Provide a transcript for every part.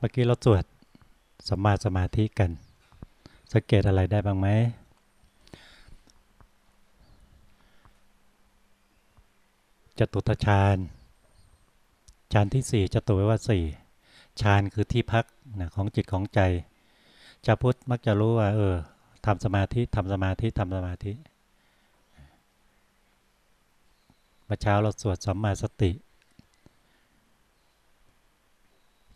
เมื่อกี้เราสวดสัมมาสมาธิกัน สังเกตอะไรได้บ้างไหม จตุตฌานฌานที่สี่จตุวิวัตสี่ฌานคือที่พักนะของจิตของใจชาวพุทธมักจะรู้ว่า เออทำสมาธิทำสมาธิทำสมาธิเมื่อเช้าเราสวดสัมมาสติ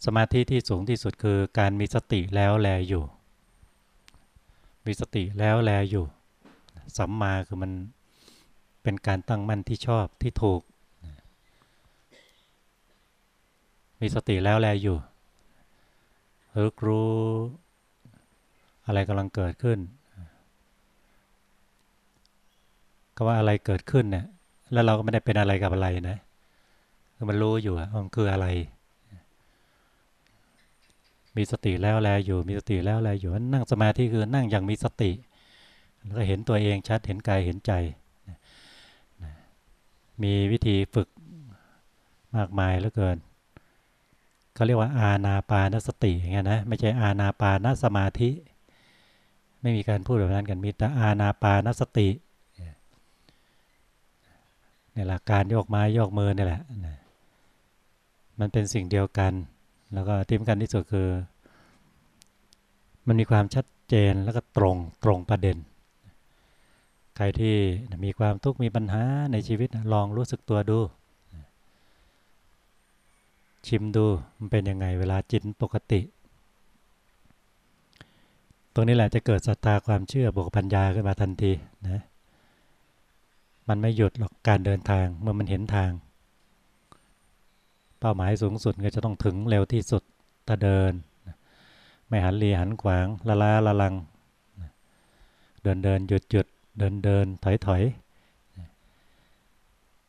สมาธิที่สูงที่สุดคือการมีสติแล้วแลอยู่ มีสติแล้วแลอยู่ สัมมาคือมันเป็นการตั้งมั่นที่ชอบที่ถูก มีสติแล้วแลอยู่รู้รู้อะไรกำลังเกิดขึ้นก็ว่าอะไรเกิดขึ้นเนี่ยแล้วเราก็ไม่ได้เป็นอะไรกับอะไรนะมันรู้อยู่มันคืออะไร มีสติแล้วแลอยู่ มีสติแล้วแลอยู่นั่งสมาธิคือนั่งอย่างมีสติ แล้วก็เห็นตัวเองชัดเห็นกายเห็นใจ มีวิธีฝึกมากมายเหลือเกินเขาเรียกว่าอาณาปานสติอย่างเงี้ยนะไม่ใช่อาณาปานสมาธิ ไม่มีการพูดแบบนั้นกันมีแต่อาณาปานสตินี่หละการโยกไม้โยกมือนี่แหละมันเป็นสิ่งเดียวกัน แล้วก็ที่สำคัญที่สุดคือ มันมีความชัดเจนแล้วก็ตรงตรงประเด็น ใครที่มีความทุกข์มีปัญหาในชีวิตลองรู้สึกตัวดู ชิมดูมันเป็นยังไงเวลาจิตปกติ ตรงนี้แหละจะเกิดศรัทธาความเชื่อบวกปัญญาขึ้นมาทันทีนะมันไม่หยุดหรอกการเดินทางเมื่อมันเห็นทาง เป้าหมายสูงสุดก็จะต้องถึงเร็วที่สุดถ้าเดิน ไม่หันรีหันขวางละลาละลัง เดินเดินหยุดหยุดเดินเดินถอยถอย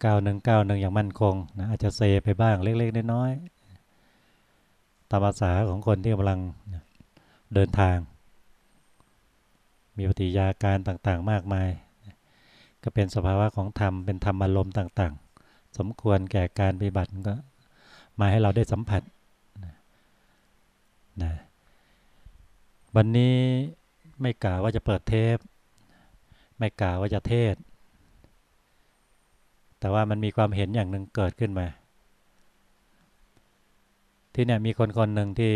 ก้าวหนึ่งก้าวหนึ่งอย่างมั่นคงนะอาจจะเซไปบ้างเล็กๆน้อยๆตามภาษาของคนที่กำลังเดินทาง มีปฏิยาการต่างๆ มากมาย ก็เป็นสภาวะของธรรมเป็นธรรมอารมณ์ต่างๆ สมควรแก่การปฏิบัติก็ มาให้เราได้สัมผัสนะวันนี้ไม่กล่าวว่าจะเปิดเทป ไม่กล่าวว่าจะเทศ แต่ว่ามันมีความเห็นอย่างหนึ่งเกิดขึ้นมา ที่เนี่ยมีคนคนหนึ่งที่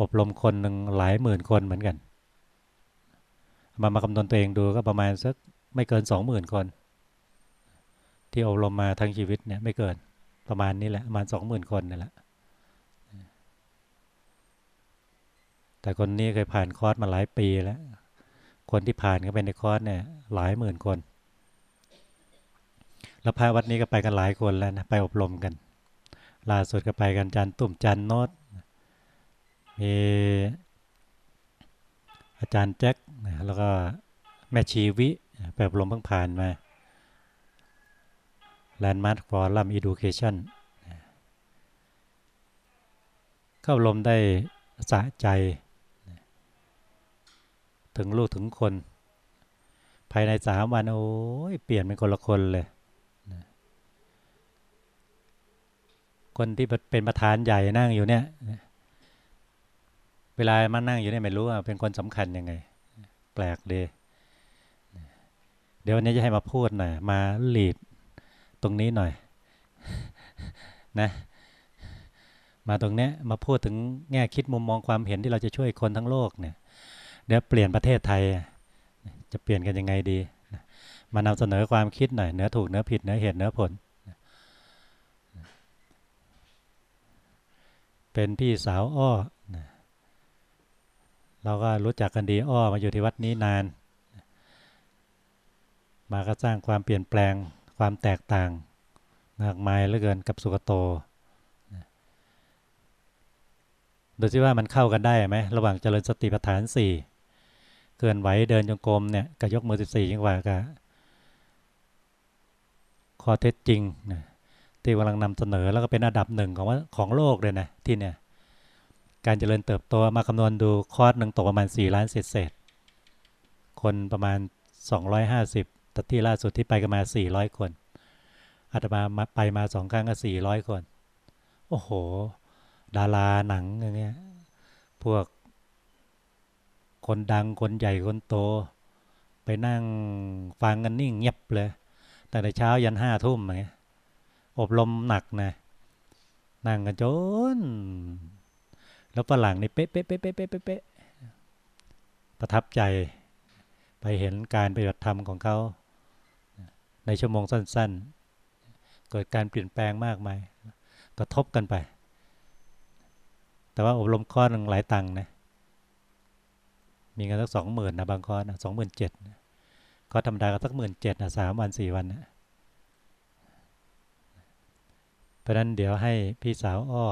อบรมคนหนึ่งหลายหมื่นคนเหมือนกัน มามาคำนวณตัวเองดูก็ประมาณสักไม่เกินสองหมื่นคน ที่อบรมมาทั้งชีวิตเนี่ยไม่เกิน ประมาณนี้แหละประมาณสองหมื่นคนนี่แหละ แต่คนนี้เคยผ่านคอร์สมาหลายปีแล้ว คนที่ผ่านก็เป็นในคอร์สเนี่ย หลายหมื่นคน แล้วพระวัดนี้ก็ไปกันหลายคนแล้วนะไปอบรมกัน ล่าสุดก็ไปกันจันตุ่มจันโนดมีอาจารย์แจ็คแล้วก็แม่ชีวิแบบลมเพิ่งผ่านมา Landmark Forum Education เข้าลมได้สะใจ ถึงลูกถึงคน ภายในสามวันโอ้ยเปลี่ยนเป็นคนละคนเลย คนที่เป็นประธานใหญ่นั่งอยู่เนี่ย เวลามานั่งอยู่เนี่ยไม่รู้ว่าเป็นคนสำคัญยังไง แปลกเดเดี๋ยววันนี้จะให้มาพูดหน่อยมาหลีด ตรงนี้หน่อยนะมาตรงเนี้ยมาพูดถึงแง่คิดมุมมองความเห็นที่เราจะช่วยคนทั้งโลกเนี่ยเดี๋ยวเปลี่ยนประเทศไทย จะเปลี่ยนกันยังไงดี มานำเสนอความคิดหน่อยเนื้อถูกเนื้อผิดเนื้อเหตุเนื้อผล เป็นพี่สาวอ้อ เราก็รู้จักกันดีอ้อมาอยู่ที่วัดนี้นาน มาก็สร้างความเปลี่ยนแปลง ความแตกต่างมากมายเหลือเกินกับสุกโตดูสิว่ามันเข้ากันได้ไหมระหว่างเจริญสติปัฏฐานสี่เกินไหวเดินจงกรมเนี่ยกับยกมือสิบสี่ยังว่ากับข้อเท็จจริงที่กำลังนำเสนอแล้วก็เป็นอันดับหนึ่งของว่าของโลกเลยนะที่เนี่ยการเจริญเติบโตมาคำนวณดูคอร์สหนึ่งตกประมาณ 4 ล้านเศษเศษคนประมาณ 250แต่ที่ล่าสุดที่ไปกันมา400คนอาตมาไปมาสองครั้งก็400คน โอ้โห ดาราหนังอย่างเงี้ย พวก คนดังคนใหญ่คนโต ไปนั่งฟังกันนิ่งเงียบเลย แต่ในเช้ายันห้าทุ่มอย่างเงี้ย อบรมหนักนะ นั่งกันจน แล้วฝรั่งนี่เป๊ะเป๊ะเป๊ะเป๊ะเป๊ะเป๊ะประทับใจ ไปเห็นการปฏิบัติธรรมของเขา ในชั่วโมงสั้น ๆ เกิดการเปลี่ยนแปลงมากมายกระทบกันไป แต่ว่าอบรมคอร์สหลายตังค์นะมีเงินสักสองหมื่นนะบางคอร์สสองหมื่นเจ็ดก็ธรรมดาก็สักหมื่นเจ็ดนะสามวันสี่วันนะเพราะนั้นเดี๋ยวให้พี่สาวอ้อ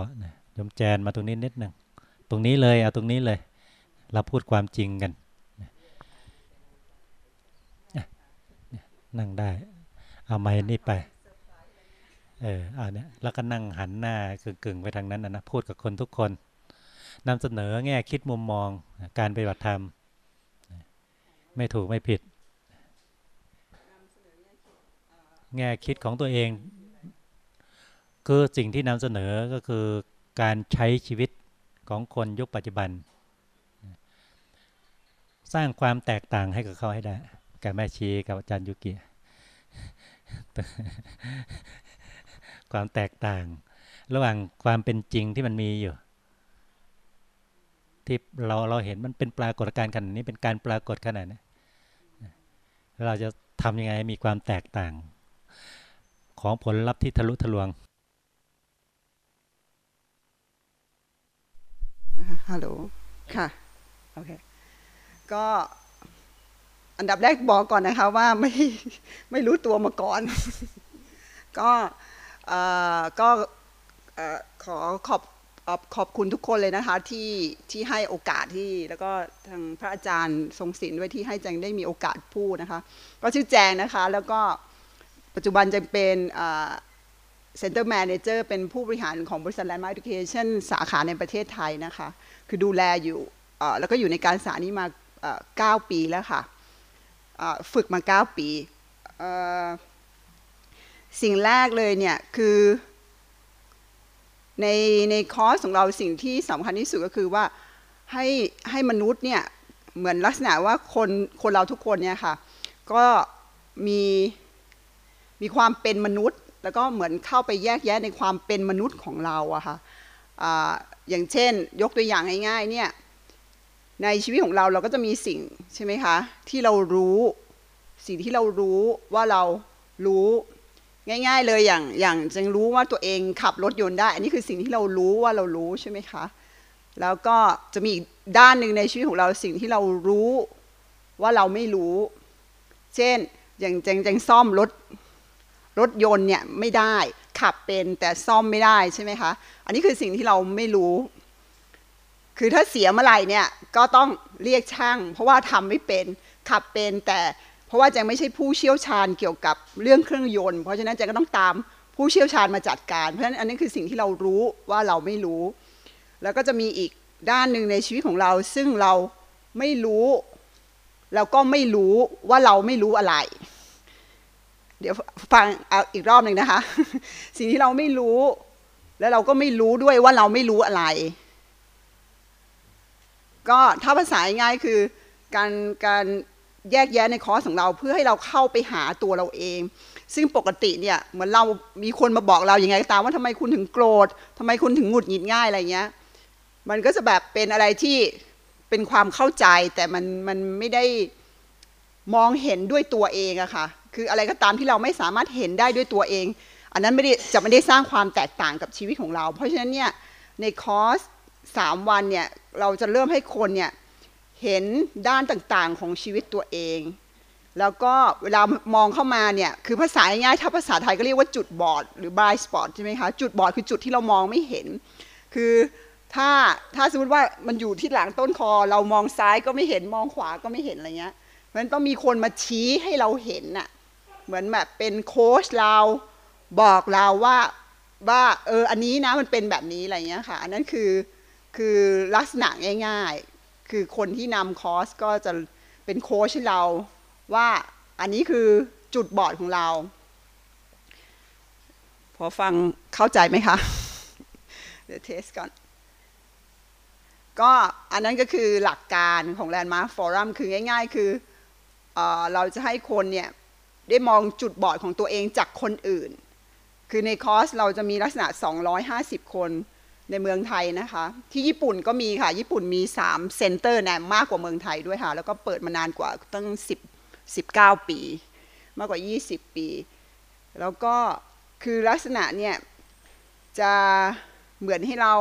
ยมแจนมาตรงนี้นิดหนึ่งตรงนี้เลยเอาตรงนี้เลย เราพูดความจริงกันนั่งได้ เอาไม้นี่ไป เออเอาเนี้ยแล้วก็นั่งหันหน้ากึ่งๆไปทางนั้นนะพูดกับคนทุกคนนำเสนอแง่คิดมุมมองการปฏิบัติธรรม ไม่ถูกไม่ผิด แง่คิดของตัวเอง คือสิ่งที่นำเสนอก็คือการใช้ชีวิตของคนยุคปัจจุบัน สร้างความแตกต่างให้กับเขาให้ได้กับแม่ชีกับอาจารย์ยุกิ ความแตกต่าง ระหว่างความเป็นจริงที่มันมีอยู่ ที่เราเราเห็นมันเป็นปรากฏการณ์ขนาดนี้เป็นการปรากฏขนาดนี้เราจะทำยังไงมีความแตกต่าง ของผลลัพธ์ที่ทะลุทะลวงฮัลโหลค่ะ โอเค ก็ อันดับแรกบอกก่อนนะคะว่าไม่ไม่รู้ตัวมาก่อน ก็ก็ขอขอบขอบคุณทุกคนเลยนะคะที่ที่ให้โอกาสที่แล้วก็ทางพระอาจารย์ทรงศิลป์ด้วยที่ให้แจงได้มีโอกาสพูดนะคะ ก็ชื่อแจงนะคะ แล้วก็ปัจจุบันจะเป็นcenter manager เป็นผู้บริหารของบริษัทแลนด์มาร์คเอ c a t i o n สาขาในประเทศไทยนะคะ คือดูแลอยู่แล้วก็อยู่ในการศึกษานี้มา 9 ปีแล้วค่ะ ฝึกมา 9 ปี สิ่งแรกเลยเนี่ยคือในในคอร์สของเราสิ่งที่สำคัญที่สุดก็คือว่าให้ให้มนุษย์เนี่ยเหมือนลักษณะว่าคนคนเราทุกคนเนี่ยค่ะก็มีมีความเป็นมนุษย์ แล้วก็เหมือนเข้าไปแยกแยะในความเป็นมนุษย์ของเราอะค่ะอย่างเช่นยกตัวอย่างง่ายๆเนี่ย ในชีวิตของเราเราก็จะมีสิ่งใช่ไหมคะ ที่เรารู้ สิ่งที่เรารู้ว่าเรารู้ง่าย ๆ เลยอย่างอย่างจึงรู้ว่าตัวเองขับรถยนต์ได้ อันนี้คือสิ่งที่เรารู้ว่าเรารู้ใช่ไหมคะ แล้วก็จะมีอีกด้านหนึ่งในชีวิตของเราสิ่งที่เรารู้ว่าเราไม่รู้ เช่นอย่างแจงแจงซ่อมรถรถยนต์เนี่ยไม่ได้ขับเป็นแต่ซ่อมไม่ได้ใช่ไหมคะ อันนี้คือสิ่งที่เราไม่รู้ คือถ้าเสียเมื่อไหร่เนี่ยก็ต้องเรียกช่าง เพราะว่าทำไม่เป็นขับเป็นแต่เพราะว่าแจงไม่ใช่ผู้เชี่ยวชาญเกี่ยวกับเรื่องเครื่องยนต์ เพราะฉะนั้นแจงก็ต้องตามผู้เชี่ยวชาญมาจัดการ เพราะฉะนั้นอันนี้คือสิ่งที่เรารู้ว่าเราไม่รู้ แล้วก็จะมีอีกด้านหนึ่งในชีวิตของเรา ซึ่งเราไม่รู้เราก็ไม่รู้ว่าเราไม่รู้อะไร เดี๋ยวฟังเอาอีกรอบหนึ่งนะคะ สิ่งที่เราไม่รู้ แล้วเราก็ไม่รู้ด้วยว่าเราไม่รู้อะไร ก็ถ้าภาษาง่ายคือการการแยกแยะในคอร์สของเราเพื่อให้เราเข้าไปหาตัวเราเอง ซึ่งปกติเนี่ยเหมือนเรามีคนมาบอกเราอย่างไงก็ตามว่าทำไมคุณถึงโกรธทำไมคุณถึงหงุดหงิดง่ายอะไรเงี้ยมันก็จะแบบเป็นอะไรที่เป็นความเข้าใจแต่มันมันไม่ได้มองเห็นด้วยตัวเองอะค่ะคืออะไรก็ตามที่เราไม่สามารถเห็นได้ด้วยตัวเอง อันนั้นไม่ได้จะไม่ได้สร้างความแตกต่างกับชีวิตของเรา เพราะฉะนั้นเนี่ยในคอร์ส สามวันเนี่ยเราจะเริ่มให้คนเนี่ยเห็นด้านต่างๆของชีวิตตัวเอง แล้วก็เวลามองเข้ามาเนี่ยคือภาษาง่ายถ้าภาษาไทยก็เรียกว่าจุดบอดหรือ blind spot ใช่ไหมคะจุดบอดคือจุดที่เรามองไม่เห็น คือถ้าถ้าสมมติว่ามันอยู่ที่หลังต้นคอ เรามองซ้ายก็ไม่เห็นมองขวาก็ไม่เห็นอะไรเงี้ยมันต้องมีคนมาชี้ให้เราเห็นน่ะเหมือนแบบเป็นโค้ชเราบอกเราว่าว่าเอออันนี้นะมันเป็นแบบนี้อะไรเงี้ยค่ะอันนั้นคือ คือลักษณะง่าย ๆ คือคนที่นำคอร์สก็จะเป็นโค้ชให้เราว่าอันนี้คือจุดบอดของเรา พอฟังเข้าใจไหมคะ เดี๋ยวเทสก่อน ก็อันนั้นก็คือหลักการของ Landmark Forum คือง่าย ๆ คือเออเราจะให้คนเนี่ยได้มองจุดบอดของตัวเองจากคนอื่น คือในคอร์สเราจะมีลักษณะ 250 คน ในเมืองไทยนะคะ ที่ญี่ปุ่นก็มีค่ะ ญี่ปุ่นมี 3 center นะมากกว่าเมืองไทยด้วยค่ะ แล้วก็เปิดมานานกว่าตั้ง 10 19 ปี มากกว่า 20 ปี แล้วก็คือลักษณะเนี่ย จะเหมือนให้เรา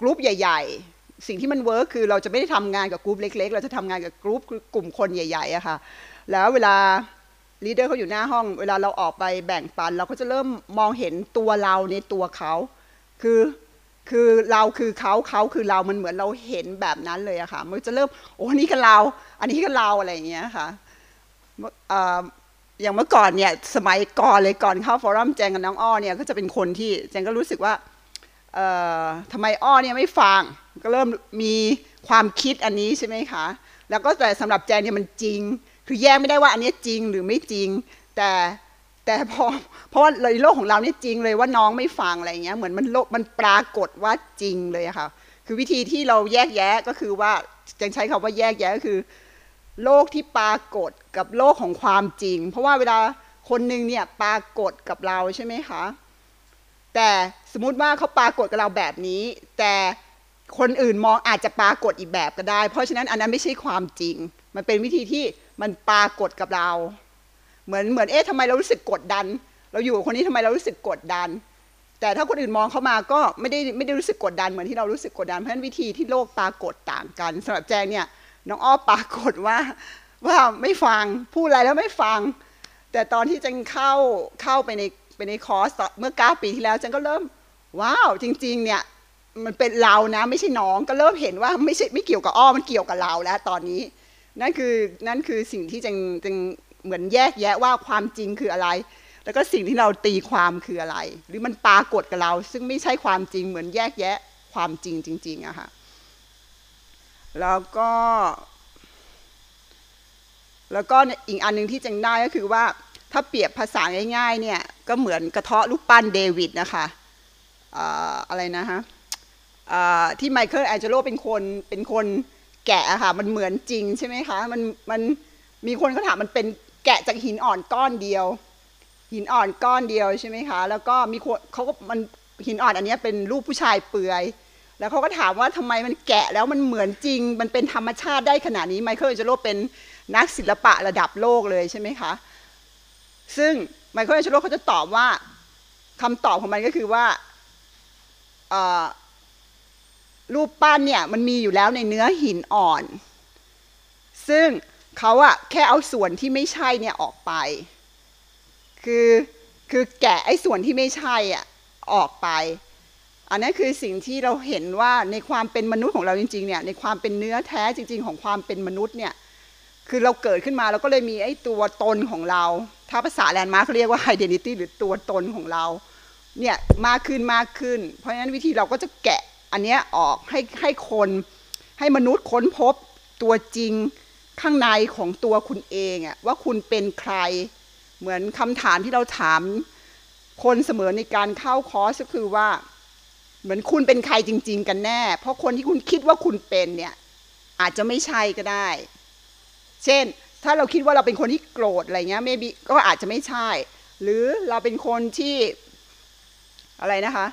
กรุ๊ปใหญ่ ๆ สิ่งที่มัน work คือเราจะไม่ได้ทำงานกับกรุ๊ปเล็ก ๆ เราจะทำงานกับกรุ๊ปกลุ่มคนใหญ่ๆอะค่ะแล้วเวลา ลีดเดอร์เขาอยู่หน้าห้อง เวลาเราออกไปแบ่งปัน เราก็จะเริ่มมองเห็นตัวเราในตัวเขาคือคือเราคือเขาเขาคือเรา มันเหมือนเราเห็นแบบนั้นเลยอะค่ะ มันจะเริ่มโอ้นี่ก็เรา อันนี้ก็เราอะไรอย่างเงี้ยค่ะอย่างเมื่อก่อนเนี่ยสมัยก่อนเลยก่อนเข้าฟอรัมแจงกับน้องอ้อเนี่ยก็จะเป็นคนที่แจงก็รู้สึกว่าทำไมอ้อเนี่ยไม่ฟังก็เริ่มมีความคิดอันนี้ใช่ไหมคะ แล้วก็แต่สำหรับแจงเนี่ยมันจริง คือแยกไม่ได้ว่าอันนี้จริงหรือไม่จริง แต่แต่พอเพราะว่าในโลกของเราเนี่ยจริงเลยว่าน้องไม่ฟังอะไรเงี้ยเหมือนมันโลกมันปรากฏว่าจริงเลยค่ะ คือวิธีที่เราแยกแยะก็คือว่าแจงใช้คำว่าแยกแยะก็คือ โลกที่ปรากฏกับโลกของความจริง เพราะว่าเวลาคนหนึ่งเนี่ยปรากฏกับเราใช่ไหมคะแต่สมมติว่าเขาปรากฏกับเราแบบนี้ แต่คนอื่นมองอาจจะปรากฏอีกแบบก็ได้ เพราะฉะนั้นอันนั้นไม่ใช่ความจริง มันเป็นวิธีที่ มันปรากฏกับเรา เหมือนเหมือนเอ๊ะทำไมเรารู้สึกกดดัน เราอยู่กับคนนี้ทำไมเรารู้สึกกดดัน แต่ถ้าคนอื่นมองเข้ามาก็ไม่ได้ไม่ได้รู้สึกกดดันเหมือนที่เรารู้สึกกดดันเพราะฉะนั้นวิธีที่โลกปรากฏต่างกันสำหรับแจงเนี่ยน้องอ้อปรากฏว่าว่าไม่ฟังพูดอะไรแล้วไม่ฟัง แต่ตอนที่แจงเข้าเข้าไปในไปในคอร์สเมื่อ 9 ปีที่แล้วจันก็เริ่ม ว้าว จริง ๆ เนี่ย มันเป็นเรานะ ไม่ใช่น้องก็เริ่มเห็นว่าไม่ใช่ไม่เกี่ยวกับอ้อมันเกี่ยวกับเราแล้วตอนนี้ นั่นคือนั่นคือสิ่งที่จังจังเหมือนแยกแยะว่าความจริงคืออะไร แล้วก็สิ่งที่เราตีความคืออะไร หรือมันปรากฏกับเรา ซึ่งไม่ใช่ความจริงเหมือนแยกแยะความจริงจริงๆอะค่ะแล้วก็แล้วก็อีกอันหนึ่งที่จังได้ก็คือว่าถ้าเปรียบภาษาง่ายๆเนี่ยก็เหมือนกระเทาะลูกปั้นเดวิดนะคะอะไรนะฮะที่ไมเคิลแองเจโลเป็นคนเป็นคน แกะค่ะ มันเหมือนจริงใช่ไหมคะมันมันมีคนเขาถามมันเป็นแกะจากหินอ่อนก้อนเดียว หินอ่อนก้อนเดียวใช่ไหมคะ แล้วก็มีคนเขาก็มันหินอ่อนอันนี้เป็นรูปผู้ชายเปลือย แล้วเขาก็ถามว่าทำไมมันแกะแล้วมันเหมือนจริง มันเป็นธรรมชาติได้ขนาดนี้ไมเคิลแองเจโลเป็นนักศิลปะระดับโลกเลยใช่ไหมคะ ซึ่งไมเคิลแองเจโลเขาจะตอบว่าคำตอบของมันก็คือว่า รูปปั้นเนี่ยมันมีอยู่แล้วในเนื้อหินอ่อน ซึ่งเขาอะแค่เอาส่วนที่ไม่ใช่เนี่ยออกไป คือคือแกะไอ้ส่วนที่ไม่ใช่อะออกไป อันนี้คือสิ่งที่เราเห็นว่าในความเป็นมนุษย์ของเราจริงๆเนี่ยในความเป็นเนื้อแท้จริง ๆ ของความเป็นมนุษย์เนี่ยคือเราเกิดขึ้นมาเราก็เลยมีไอ้ตัวตนของเรา ถ้าภาษา Landmark เขาเรียกว่า identity หรือตัวตนของเราเนี่ยมากขึ้นมากขึ้น เพราะฉะนั้นวิธีเราก็จะแกะ อันนี้ออกให้ให้คนให้มนุษย์ค้นพบตัวจริงข้างในของตัวคุณเองอะว่าคุณเป็นใคร เหมือนคำถามที่เราถามคนเสมอในการเข้าคอร์สก็คือว่า เหมือนคุณเป็นใครจริง ๆ กันแน่ เพราะคนที่คุณคิดว่าคุณเป็นเนี่ยอาจจะไม่ใช่ก็ได้ เช่น ถ้าเราคิดว่าเราเป็นคนที่โกรธอะไรเงี้ย maybe ก็อาจจะไม่ใช่ หรือเราเป็นคนที่อะไรนะคะ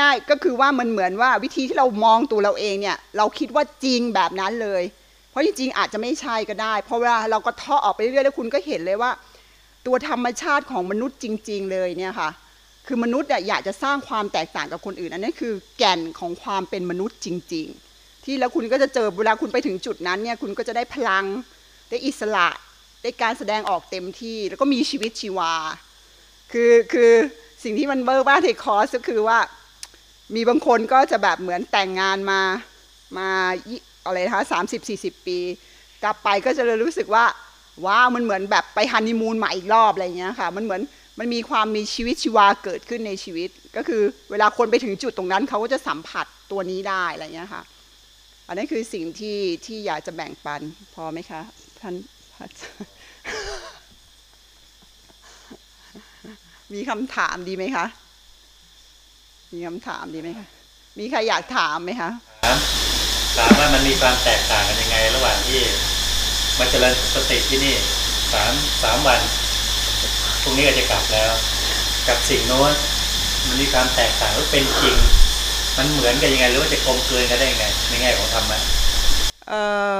ง่าย ๆ ก็คือว่ามันเหมือนว่าวิธีที่เรามองตัวเราเองเนี่ย เราคิดว่าจริงแบบนั้นเลย เพราะจริงๆอาจจะไม่ใช่ก็ได้ เพราะเวลาเราก็ท่อออกไปเรื่อยๆแล้วคุณก็เห็นเลยว่า ตัวธรรมชาติของมนุษย์จริง ๆ เลยเนี่ยค่ะ คือมนุษย์อยากจะสร้างความแตกต่างกับคนอื่น อันนี้คือแก่นของความเป็นมนุษย์จริง ๆ ที่แล้วคุณก็จะเจอเวลาคุณไปถึงจุดนั้นเนี่ยคุณก็จะได้พลังได้อิสระได้การแสดงออกเต็มที่ แล้วก็มีชีวิตชีวา คือคือสิ่งที่มันเบอร์บ้าเทคอร์สก็คือว่า มีบางคนก็จะแบบเหมือนแต่งงานมามาอะไรนะคะสามสิบสี่สิบปี กลับไปก็จะเลยรู้สึกว่าว้าวมันเหมือนแบบไปฮันนีมูนใหม่อีกรอบอะไรเงี้ยค่ะ มันเหมือนมันมีความมีชีวิตชีวาเกิดขึ้นในชีวิต ก็คือเวลาคนไปถึงจุดตรงนั้นเขาก็จะสัมผัสตัวนี้ได้อะไรเงี้ยค่ะ อันนี้คือสิ่งที่ที่อยากจะแบ่งปันพอไหมคะท่านมีคำถามดีไหมคะ มีคำถามดีไหมคะ มีใครอยากถามไหมคะถามถามว่ามันมีความแตกต่างกันยังไง ระหว่างที่มาเจริญสติที่นี่สามสามวันพรุ่งนี้ก็จะกลับแล้ว กับสิ่งโน้นมันมีความแตกต่างหรือเป็นจริง มันเหมือนกันยังไง หรือว่าจะกลมกลืนกันได้ยังไงในแง่ของธรรมะเอ่อ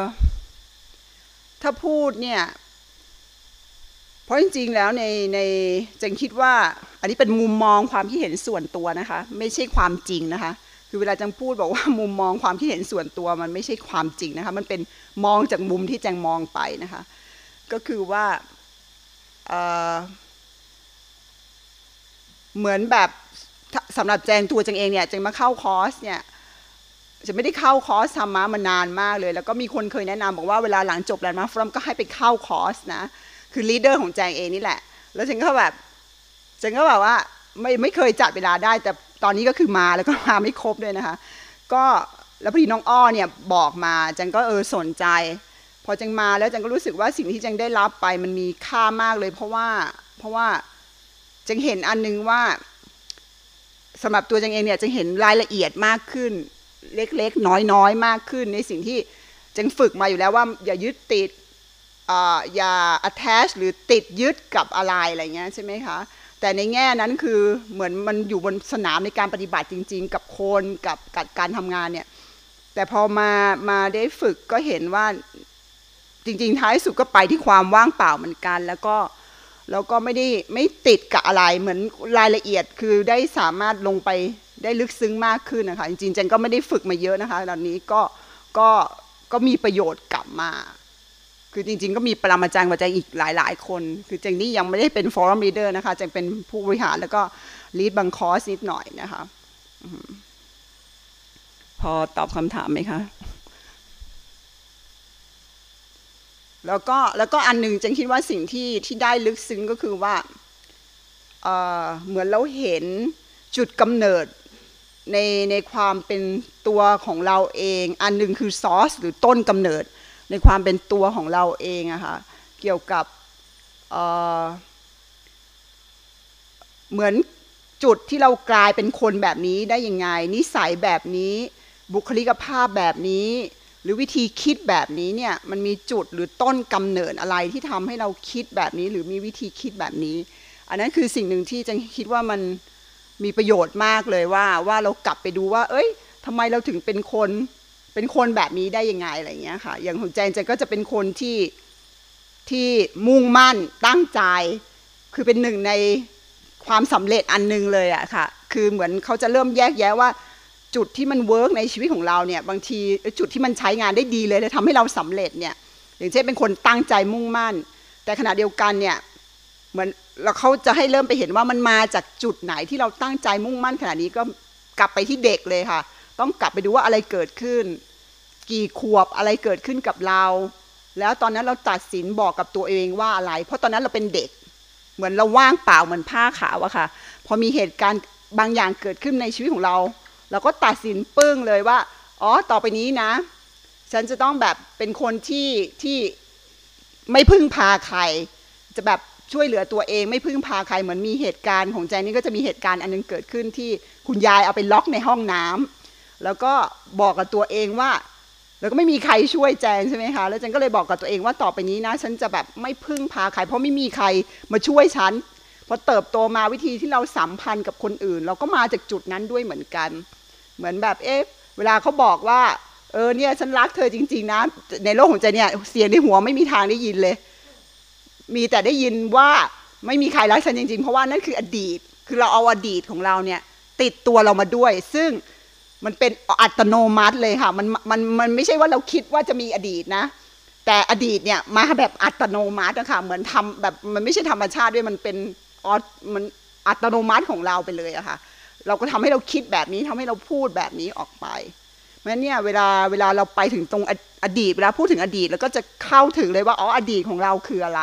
ถ้าพูดเนี่ย เพราะจริงๆแล้วในในเจงคิดว่า อันนี้เป็นมุมมองความคิดเห็นส่วนตัวนะคะ ไม่ใช่ความจริงนะคะ คือเวลาจังพูดบอกว่ามุมมองความคิดเห็นส่วนตัวมันไม่ใช่ความจริงนะคะ มันเป็นมองจากมุมที่แจงมองไปนะคะ ก็คือว่าเเหมือนแบบถ้าสำหรับแจงตัวแจงเองเนี่ยแจงมาเข้าคอร์สเนี่ยจะไม่ได้เข้าคอร์สธรรมะมานานมากเลย แล้วก็มีคนเคยแนะนำบอกว่าเวลาหลังจบ Landmark Forum ก็ให้ไปเข้าคอร์สนะ คือ leader ของแจงเองนี่แหละ แล้วฉันก็แบบ ฉันก็แบบว่าไม่ไม่เคยจัดเวลาได้ แต่ตอนนี้ก็คือมาแล้วก็มาไม่ครบด้วยนะคะ ก็แล้วพอดีน้องอ้อเนี่ยบอกมาจังก็เออสนใจ พอจังมาแล้วจังก็รู้สึกว่าสิ่งที่จังได้รับไปมันมีค่ามากเลย เพราะว่าเพราะว่าจังเห็นอันนึงว่าสำหรับตัวจังเองเนี่ยจังเห็นรายละเอียดมากขึ้น เล็กๆ น้อยๆ มากขึ้นในสิ่งที่จังฝึกมาอยู่แล้วว่าอย่ายึดติด อย่า attach หรือติดยึดกับอะไรอะไรเงี้ยใช่ไหมคะแต่ในแง่นั้นคือเหมือนมันอยู่บนสนามในการปฏิบัติจริง ๆ กับคนกับกับการทำงานเนี่ยแต่พอมามาได้ฝึกก็เห็นว่าจริง ๆ ท้ายสุดก็ไปที่ความว่างเปล่าเหมือนกัน แล้วก็แล้วก็ไม่ได้ไม่ติดกับอะไรเหมือนรายละเอียดคือได้สามารถลงไปได้ลึกซึ้งมากขึ้นนะคะจริงๆเจนก็ไม่ได้ฝึกมาเยอะนะคะตอนนี้ก็ก็ก็มีประโยชน์กลับมา คือจริงๆ ก็มีปรมาจารย์กว่าใจอีกหลายๆ คน คือแจงนี่ยังไม่ได้เป็น Forum leader นะคะแจงเป็นผู้บริหารแล้วก็ lead บางคอร์สนิดหน่อยนะคะพอตอบคำถามไหมคะ แล้วก็แล้วก็อันหนึ่งแจงคิดว่าสิ่งที่ที่ได้ลึกซึ้งก็คือว่าเเหมือนเราเห็นจุดกำเนิดในในความเป็นตัวของเราเอง อันหนึ่งคือซอสหรือต้นกำเนิด ในความเป็นตัวของเราเองอะค่ะเกี่ยวกับเเหมือนจุดที่เรากลายเป็นคนแบบนี้ได้ยังไง นิสัยแบบนี้ บุคลิกภาพแบบนี้ หรือวิธีคิดแบบนี้เนี่ยมันมีจุดหรือต้นกำเนิดอะไรที่ทำให้เราคิดแบบนี้ หรือมีวิธีคิดแบบนี้ อันนั้นคือสิ่งหนึ่งที่จังคิดว่ามันมีประโยชน์มากเลยว่าว่าเรากลับไปดูว่า เอ้ยทำไมเราถึงเป็นคน เป็นคนแบบนี้ได้ยังไงอะไรเงี้ยค่ะ อย่างของแจงแจงก็จะเป็นคนที่ที่มุ่งมั่นตั้งใจ คือเป็นหนึ่งในความสำเร็จอันหนึงเลยอะค่ะ คือเหมือนเขาจะเริ่มแยกแยะว่าจุดที่มัน work ในชีวิตของเราเนี่ยบางทีจุดที่มันใช้งานได้ดีเลยและทำให้เราสำเร็จเนี่ยอย่างเช่นเป็นคนตั้งใจมุ่งมั่น แต่ขณะเดียวกันเนี่ยเหมือนเราเขาจะให้เริ่มไปเห็นว่ามันมาจากจุดไหนที่เราตั้งใจมุ่งมั่นขนาดนี้ก็กลับไปที่เด็กเลยค่ะ ต้องกลับไปดูว่าอะไรเกิดขึ้น กี่ขวบอะไรเกิดขึ้นกับเรา แล้วตอนนั้นเราตัดสินบอกกับตัวเองว่าอะไร เพราะตอนนั้นเราเป็นเด็ก เหมือนเราว่างเปล่าเหมือนผ้าขาวอะค่ะ พอมีเหตุการณ์บางอย่างเกิดขึ้นในชีวิตของเรา เราก็ตัดสินปึ้งเลยว่า อ๋อ ต่อไปนี้นะ ฉันจะต้องแบบเป็นคนที่ที่ไม่พึ่งพาใคร จะแบบช่วยเหลือตัวเองไม่พึ่งพาใครเหมือนมีเหตุการณ์ของแจนนี่ก็จะมีเหตุการณ์อันนึงเกิดขึ้นที่คุณยายเอาไปล็อกในห้องน้ำ แล้วก็บอกกับตัวเองว่า แล้วก็ไม่มีใครช่วยแจนใช่ไหมคะ แล้วแจนก็เลยบอกกับตัวเองว่าต่อไปนี้นะ ฉันจะแบบไม่พึ่งพาใคร เพราะไม่มีใครมาช่วยฉันพอเติบโตมาวิธีที่เราสัมพันธ์กับคนอื่น เราก็มาจากจุดนั้นด้วยเหมือนกัน เหมือนแบบเอ๊ะเวลาเขาบอกว่าเออเนี่ยฉันรักเธอจริง ๆ นะ ในโลกของใจเนี่ยเสียงในหัวไม่มีทางได้ยินเลย มีแต่ได้ยินว่าไม่มีใครรักฉันจริง ๆ เพราะว่านั่นคืออดีต คือเราเอาอดีตของเราเนี่ยติดตัวเรามาด้วย ซึ่ง มันเป็นอัตโนมัติเลยค่ะมันมันมันไม่ใช่ว่าเราคิดว่าจะมีอดีตนะ แต่อดีตเนี่ยมาแบบอัตโนมัตินะคะเหมือนทำแบบมันไม่ใช่ธรรมชาติด้วยมันเป็นออมันอัตโนมัติของเราไปเลยอะค่ะ เราก็ทำให้เราคิดแบบนี้ทำให้เราพูดแบบนี้ออกไปเพราะฉะนั้นเนี่ยเวลาเวลาเราไปถึงตรงออดีตเวลาพูดถึงอดีต แล้วก็จะเข้าถึงเลยว่าอ๋ออดีตของเราคืออะไร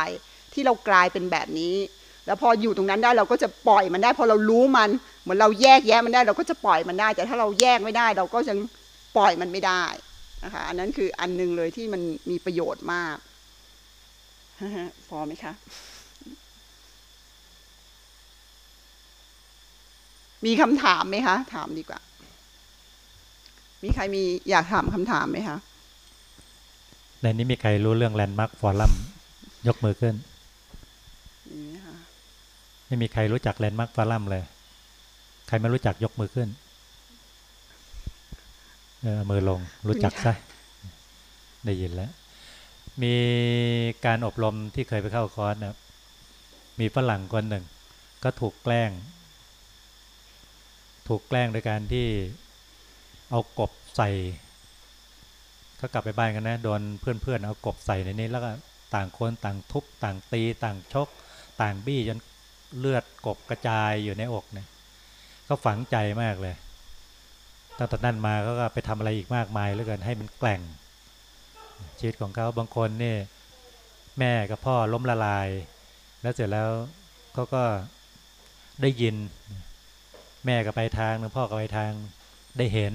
ที่เรากลายเป็นแบบนี้ แล้วพออยู่ตรงนั้นได้เราก็จะปล่อยมันได้ พอเรารู้มันเหมือนเราแยกแยะมันได้ เราก็จะปล่อยมันได้ แต่ถ้าเราแยกไม่ได้ เราก็ยังปล่อยมันไม่ได้นะคะอันนั้นคืออันหนึงเลยที่มันมีประโยชน์มากพอไหมคะมีคำถามไหมคะ ถามดีกว่า มีใครมีอยากถามคำถามไหมคะ ในนี้มีใครรู้เรื่อง Landmark Forum ยกมือขึ้น ไม่มีใครรู้จัก Landmark Forum เลย ใครไม่รู้จักยกมือขึ้น เออมือลง รู้จักซะได้ยินแล้ว มีการอบรมที่เคยไปเข้าคอร์สนะมีฝรั่งคนหนึ่ง ก็ถูกแกล้ง ถูกแกล้งโดยการที่เอากบใส่เขากลับไปบ้านกันนะโดนเพื่อนๆเอากบใส่ในนี้แล้วก็ต่างคนต่างทุบต่างตี ต่างชก ต่างบี้จน เลือดกบกระจายอยู่ในอกเนี่ยก็ฝังใจมากเลยตั้งแต่นั้นมาเขาก็ไปทำอะไรอีกมากมายเหลือเกินให้มันแกล่ง ชีวิตของเขาบางคนนี่แม่กับพ่อล้มละลาย แล้วเสร็จแล้วเขาก็ได้ยิน แม่ก็ไปทางหนึ่งพ่อก็ไปทางได้เห็น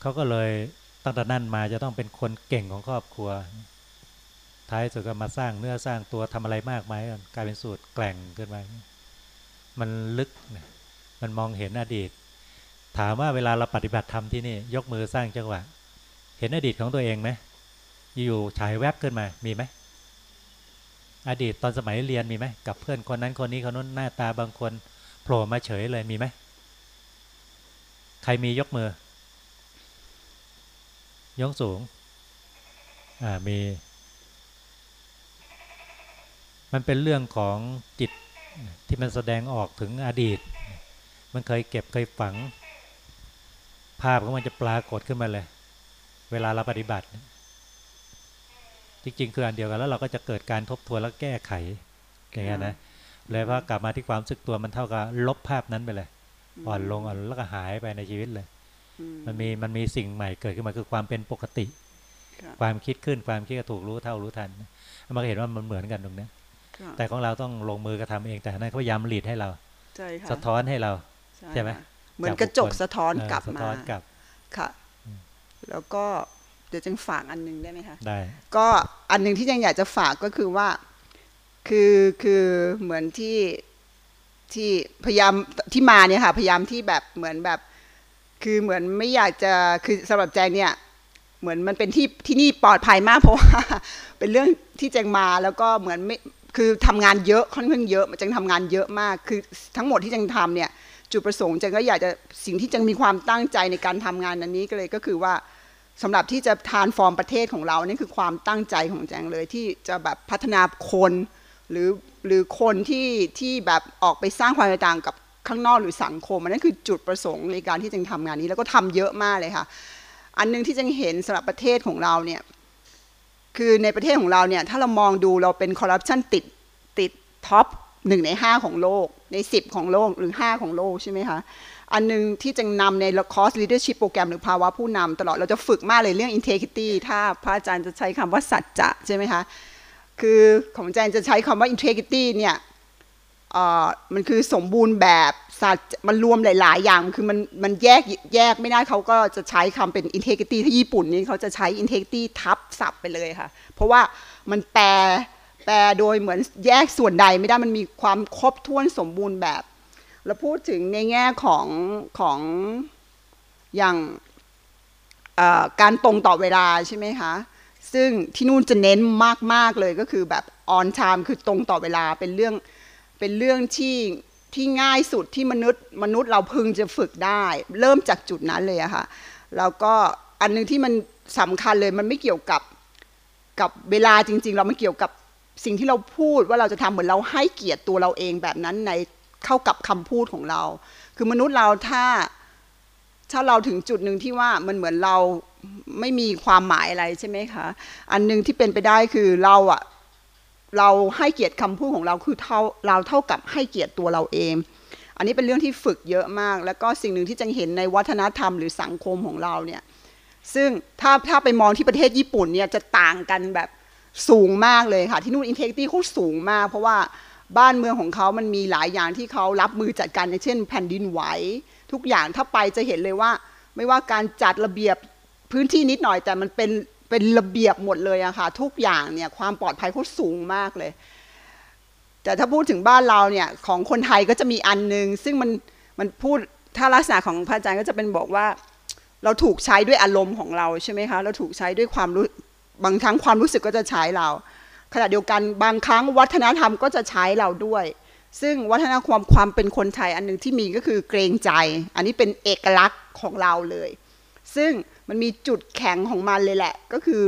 เขาก็เลยตั้งแต่นั้นมาจะต้องเป็นคนเก่งของครอบครัว ท้ายสุดก็มาสร้างเนื้อสร้างตัวทำอะไรมากมายกลายเป็นสูตรแกล่งขึ้นมามันลึกมันมองเห็นอดีต ถามว่าเวลาเราปฏิบัติธรรมที่นี่ ยกมือสร้างจังหวะ เห็นอดีตของตัวเองไหมอยู่ฉายแวบขึ้นมามีไหมอดีตตอนสมัยเรียนมีไหมกับเพื่อนคนนั้นคนนี้คนนู้นหน้าตาบางคนโผล่มาเฉยเลยมีไหมใครมียกมือยกสูง อ่ามี มันเป็นเรื่องของจิตที่มันแสดงออกถึงอดีต มันเคยเก็บเคยฝัง ภาพของมันจะปรากฏขึ้นมาเลย เวลาเราปฏิบัติ จริงๆ คืออันเดียวกันแล้วเราก็จะเกิดการทบทวนแล้วแก้ไขอย่างเงี้ยนะเลยพอกลับมาที่ความรู้สึกตัวมันเท่ากับลบภาพนั้นไปเลยอ่อนลงอ่อนลงแล้วก็หายไปในชีวิตเลยอืมมันมีมันมีสิ่งใหม่เกิดขึ้นมาคือความเป็นปกติค่ะความคิดขึ้นความคิดก็ถูกรู้เท่ารู้ทันมันก็เห็นว่ามันเหมือนกันตรงเนี้ยค่ะ แต่ของเราต้องลงมือกระทำเองแต่อันนั่นเขาพยายามหลีดให้เราใช่ค่ะสะท้อนให้เราใช่ไหมค่ะเหมือนกระจกสะท้อนเออกลับสะมาท้อนกลับค่ะ แล้วก็เดี๋ยวจึงฝากอันหนึงได้ไหมคะได้ก็อันหนึ่งที่ยังอยากจะฝากก็คือว่า คือคือเหมือนที่ที่พยายามที่มาเนี่ยค่ะพยายามที่แบบเหมือนแบบ คือเหมือนไม่อยากจะคือสำหรับแจงเนี่ย เหมือนมันเป็นที่ที่นี่ปลอดภัยมากเพราะว่าเป็นเรื่องที่แจงมาแล้วก็เหมือนไม่ คือทำงานเยอะค่อนข้างเยอะแจงทำงานเยอะมาก คือทั้งหมดที่แจงทำเนี่ยจุดประสงค์แจงก็อยากจะสิ่งที่แจงมีความตั้งใจในการทำงานอันนี้ก็เลยก็คือว่าสำหรับที่จะทานฟอร์มประเทศของเรานี่คือความตั้งใจของแจงเลยที่จะแบบพัฒนาคนหรือหรือคนที่ที่แบบออกไปสร้างความแตกต่างกับข้างนอกหรือสังคมอันนั้นคือจุดประสงค์ในการที่แจงทำงานนี้แล้วก็ทำเยอะมากเลยค่ะ อันหนึงที่แจงเห็นสำหรับประเทศของเราเนี่ย คือในประเทศของเราเนี่ยถ้าเรามองดูเราเป็นคอร์รัปชันติดติดท็อปหนึ่งในห้าของโลก ในสิบของโลกหรือห้าของโลกใช่ไหมคะ อันหนึงที่จะนำในคอร์ส leadership โปรแกรมหรือภาวะผู้นำตลอดเราจะฝึกมากเลยเรื่อง integrity ถ้าพระอาจารย์จะใช้คำว่าสัจจะใช่ไหมคะ คือของอาจารย์จะใช้คำว่า integrity เนี่ยเออมันคือสมบูรณ์แบบ สัจมันรวมหลาย ๆ อย่างคือมันมันแยกแยกไม่ได้เขาก็จะใช้คำเป็น integrity ที่ญี่ปุ่นนี่เขาจะใช้ integrity ทับศัพท์ไปเลยค่ะ เพราะว่ามันแปลแปลโดยเหมือนแยกส่วนใดไม่ได้มันมีความครบถ้วนสมบูรณ์แบบเราพูดถึงในแง่ของของอย่างการตรงต่อเวลาใช่ไหมคะ ซึ่งที่นู่นจะเน้นมาก ๆ เลยก็คือแบบ on time คือตรงต่อเวลาเป็นเรื่องเป็นเรื่องที่ ที่ง่ายสุดที่มนุษย์ มนุษย์เราพึงจะฝึกได้ เริ่มจากจุดนั้นเลยอะค่ะแล้วก็อันหนึงที่มันสำคัญเลยมันไม่เกี่ยวกับกับเวลาจริง ๆ เรามันเกี่ยวกับสิ่งที่เราพูดว่าเราจะทำเหมือนเราให้เกียรติตัวเราเองแบบนั้นในเข้ากับคำพูดของเรา คือมนุษย์เราถ้าถ้าเราถึงจุดหนึ่งที่ว่ามันเหมือนเราไม่มีความหมายอะไรใช่ไหมคะ อันหนึงที่เป็นไปได้คือเราอะ เราให้เกียรติคำพูดของเราคือเท่าเราเท่ากับให้เกียรติตัวเราเอง อันนี้เป็นเรื่องที่ฝึกเยอะมาก แล้วก็สิ่งหนึ่งที่จังเห็นในวัฒนธรรมหรือสังคมของเราเนี่ยซึ่งถ้าถ้าไปมองที่ประเทศญี่ปุ่นเนี่ยจะต่างกันแบบสูงมากเลยค่ะ ที่นู่นอินเทกตี้เขาสูงมาก เพราะว่าบ้านเมืองของเขามันมีหลายอย่างที่เขารับมือจัดการอย่างเช่น แผ่นดินไหวทุกอย่างถ้าไปจะเห็นเลยว่า ไม่ว่าการจัดระเบียบพื้นที่นิดหน่อย แต่มันเป็น เป็นระเบียบหมดเลยอะค่ะ ทุกอย่างเนี่ยความปลอดภัยเขาสูงมากเลย แต่ถ้าพูดถึงบ้านเราเนี่ยของคนไทยก็จะมีอันหนึ่งซึ่งมันมันพูดถ้าลักษณะของพระอาจารย์ก็จะเป็นบอกว่า เราถูกใช้ด้วยอารมณ์ของเราใช่ไหมคะเราถูกใช้ด้วยความรู้บางครั้งความรู้สึกก็จะใช้เรา ขณะเดียวกันบางครั้งวัฒนธรรมก็จะใช้เราด้วย ซึ่งวัฒนธรรมความเป็นคนไทยอันหนึ่งที่มีก็คือเกรงใจ อันนี้เป็นเอกลักษณ์ของเราเลย ซึ่งมันมีจุดแข็งของมันเลยแหละ ก็คือ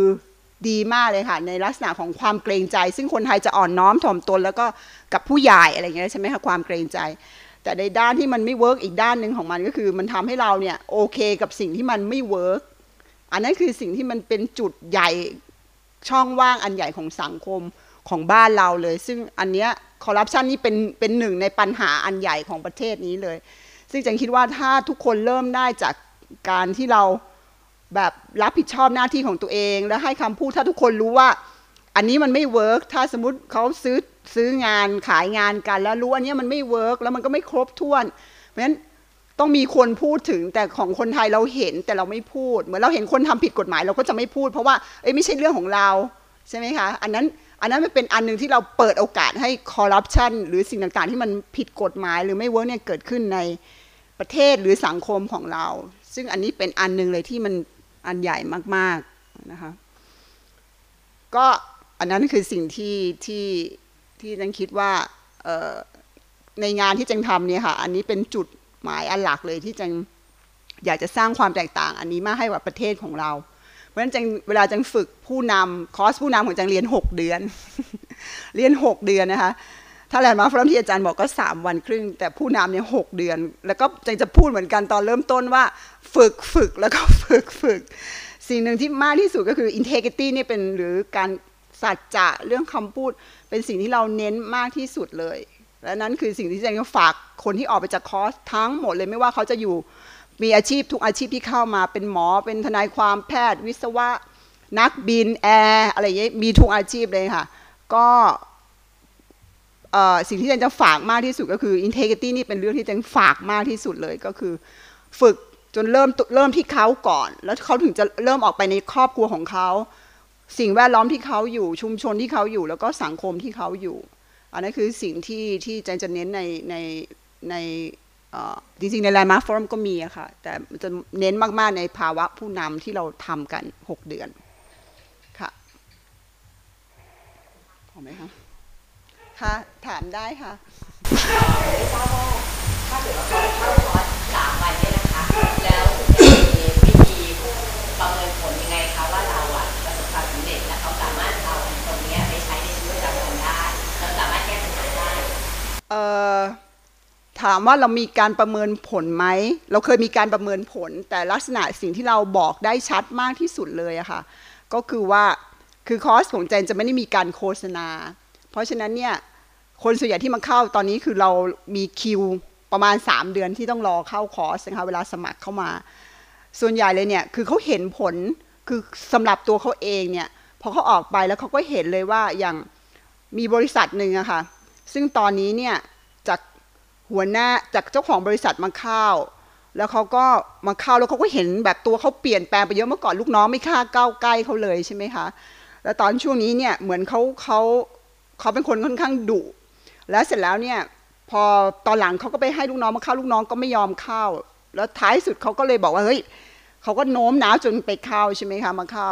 ดีมากเลยค่ะ ในลักษณะของความเกรงใจ ซึ่งคนไทยจะอ่อนน้อมถ่อมตน แล้วก็กับผู้ใหญ่อะไรอย่างเงี้ยใช่ไหมคะความเกรงใจ แต่ในด้านที่มันไม่ work อีกด้านหนึ่งของมันก็คือ มันทำให้เราเนี่ยโอเคกับสิ่งที่มันไม่ work อันนั้นคือสิ่งที่มันเป็นจุดใหญ่ช่องว่างอันใหญ่ของสังคมของบ้านเราเลย ซึ่งอันเนี้ยคอร์รัปชันนี่เป็นเป็นหนึ่งในปัญหาอันใหญ่ของประเทศนี้เลย ซึ่งจังคิดว่าถ้าทุกคนเริ่มได้จาก การที่เราแบบรับผิดชอบหน้าที่ของตัวเอง แล้วให้คำพูดถ้าทุกคนรู้ว่า อันนี้มันไม่ work ถ้าสมมติเขาซื้อซื้องานขายงานกัน แล้วรู้อันนี้มันไม่ work แล้วมันก็ไม่ครบถ้วน เพราะฉะนั้นต้องมีคนพูดถึงแต่ของคนไทยเราเห็นแต่เราไม่พูด เหมือนเราเห็นคนทำผิดกฎหมายเราก็จะไม่พูด เพราะว่าเอ้ยไม่ใช่เรื่องของเราใช่ไหมคะ อันนั้นอันนั้นมันเป็นอันหนึ่งที่เราเปิดโอกาสให้คอร์รัปชันหรือสิ่งต่างๆ ที่มันผิดกฎหมาย หรือไม่ work เนี่ยเกิดขึ้นในประเทศหรือสังคมของเรา ซึ่งอันนี้เป็นอันหนึ่งเลยที่มันอันใหญ่มากๆนะคะก็อันนั้นคือสิ่งที่ที่ที่จังคิดว่าในงานที่จังทำเนี่ยค่ะอันนี้เป็นจุดหมายอันหลักเลยที่จังอยากจะสร้างความแตกต่าง อันนี้มากให้กับประเทศของเรา เพราะฉะนั้นจังเวลาจังฝึกผู้นำคอร์สผู้นำของจังเรียน 6 เดือน เรียน 6 เดือนนะคะ ถ้า Landmark Forum ที่อาจารย์บอกก็ 3 วันครึ่ง แต่ผู้นำเนี่ยหกเดือน แล้วก็จังจะพูดเหมือนกันตอนเริ่มต้นว่า ฝึกฝึกแล้วก็ฝึกฝึก สิ่งหนึ่งที่มากที่สุดก็คือ integrity นี่เป็นหรือการสัจจะเรื่องคำพูด เป็นสิ่งที่เราเน้นมากที่สุดเลย และนั้นคือสิ่งที่จังจะฝากคนที่ออกไปจากคอร์สทั้งหมดเลยไม่ว่าเขาจะอยู่มีอาชีพทุกอาชีพที่เข้ามาเป็นหมอเป็นทนายความแพทย์ วิศวะ นักบินแอร์อะไรเงี้ยมีทุกอาชีพเลยค่ะ ก็ สิ่งที่จะฝากมากที่สุดก็คือ integrity นี่เป็นเรื่องที่จะฝากมากที่สุดเลยก็คือ ฝึกจนเริ่มเริ่มที่เขาก่อน แล้วเขาถึงจะเริ่มออกไปในครอบครัวของเขา สิ่งแวดล้อมที่เขาอยู่ชุมชนที่เขาอยู่ แล้วก็สังคมที่เขาอยู่ อันนั้นคือสิ่งที่ที่จังจะเน้นในในในจริงๆ ใน Landmark Forum ก็มีอะค่ะ แต่จะเน้นมาก ๆ ในภาวะผู้นำที่เราทำกัน 6 เดือน ค่ะพอไหมคะ ค่ะถามได้ค่ะไม่ทราบว่าถ้าเกิดว่าเขาเข้าคอร์สสามวันเนี่ยนะคะ แล้วมีวิธีประเมินผลยังไงคะว่าเราอะประสบความสำเร็จและเขาสามารถเอาตรงนี้ไปใช้ในชีวิตประจำวันได้เราสามารถแก้ปัญหาได้เอ่อถามว่าเรามีการประเมินผลไหม เราเคยมีการประเมินผล แต่ลักษณะสิ่งที่เราบอกได้ชัดมากที่สุดเลยอะค่ะ ก็คือว่าคือคอร์สของเจนจะไม่ได้มีการโฆษณา เพราะฉะนั้นเนี่ยคนส่วนใหญ่ที่มาเข้าตอนนี้คือเรามีคิวประมาณ 3 เดือนที่ต้องรอเข้าคอร์สนะคะเวลาสมัครเข้ามา ส่วนใหญ่เลยเนี่ยคือเขาเห็นผลคือสำหรับตัวเขาเองเนี่ยพอเขาออกไปแล้วเขาก็เห็นเลยว่าอย่างมีบริษัทหนึ่งอะคะ่ะซึ่งตอนนี้เนี่ยจากหัวหน้าจากเจ้าของบริษัทมาเข้า แล้วเขาก็มาเข้าแล้วเขาก็เห็นแบบตัวเขาเปลี่ยนแปลงไปเยอะเมื่อก่อนลูกน้องไม่ค่าก้าวใกล้เขาเลยใช่ไหมคะแล้วตอนช่วงนี้เนี่ยเหมือนเขาเขา เขาเป็นคนค่อนข้างดุแล้วเสร็จแล้วเนี่ยพอตอนหลังเขาก็ไปให้ลูกน้องมาเข้าลูกน้องก็ไม่ยอมเข้า แล้วท้ายสุดเขาก็เลยบอกว่าเฮ้ยเขาก็โน้มน้าวจนไปเข้าใช่ไหมคะมาเข้า